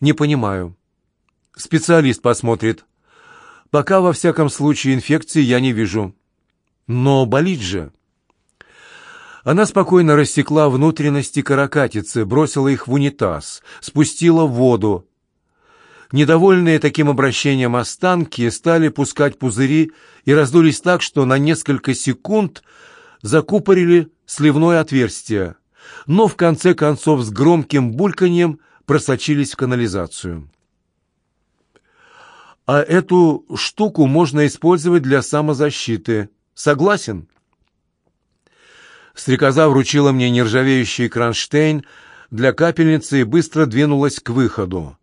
Не понимаю. Специалист посмотрит. Пока, во всяком случае, инфекции я не вижу. Но болит же. Она спокойно рассекла внутренности каракатицы, бросила их в унитаз, спустила в воду. Недовольные таким обращением останки стали пускать пузыри и раздулись так, что на несколько секунд закупорили сливное отверстие, но в конце концов с громким бульканьем просочились в канализацию. А эту штуку можно использовать для самозащиты. Согласен? Стрекоза вручила мне нержавеющий кронштейн для капельницы и быстро двинулась к выходу.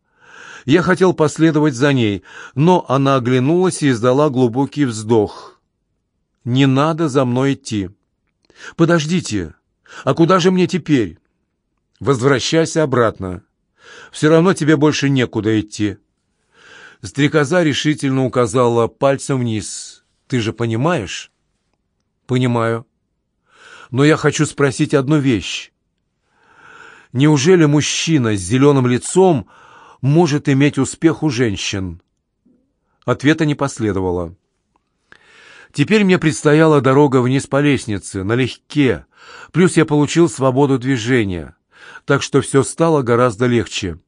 Я хотел последовать за ней, но она оглянулась и издала глубокий вздох. «Не надо за мной идти». «Подождите, а куда же мне теперь?» «Возвращайся обратно. Все равно тебе больше некуда идти». Стрекоза решительно указала пальцем вниз. «Ты же понимаешь?» «Понимаю. Но я хочу спросить одну вещь. Неужели мужчина с зеленым лицом может иметь успех у женщин?» Ответа не последовало. Теперь мне предстояла дорога вниз по лестнице, налегке, плюс я получил свободу движения, так что все стало гораздо легче.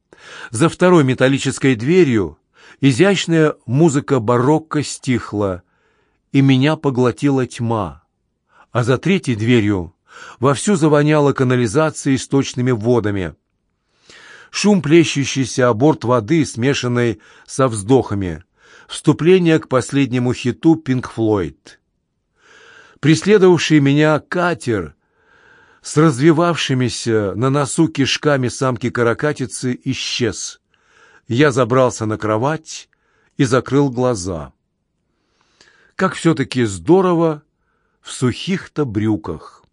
За второй металлической дверью изящная музыка барокко стихла, и меня поглотила тьма, а за третьей дверью вовсю завоняло канализацией с точными водами. Шум плещущийся о борт воды, смешанный со вздохами. Вступление к последнему хиту «Пинк Флойд». Преследовавший меня катер с развивавшимися на носу кишками самки каракатицы исчез. Я забрался на кровать и закрыл глаза. Как все-таки здорово в сухих-то брюках.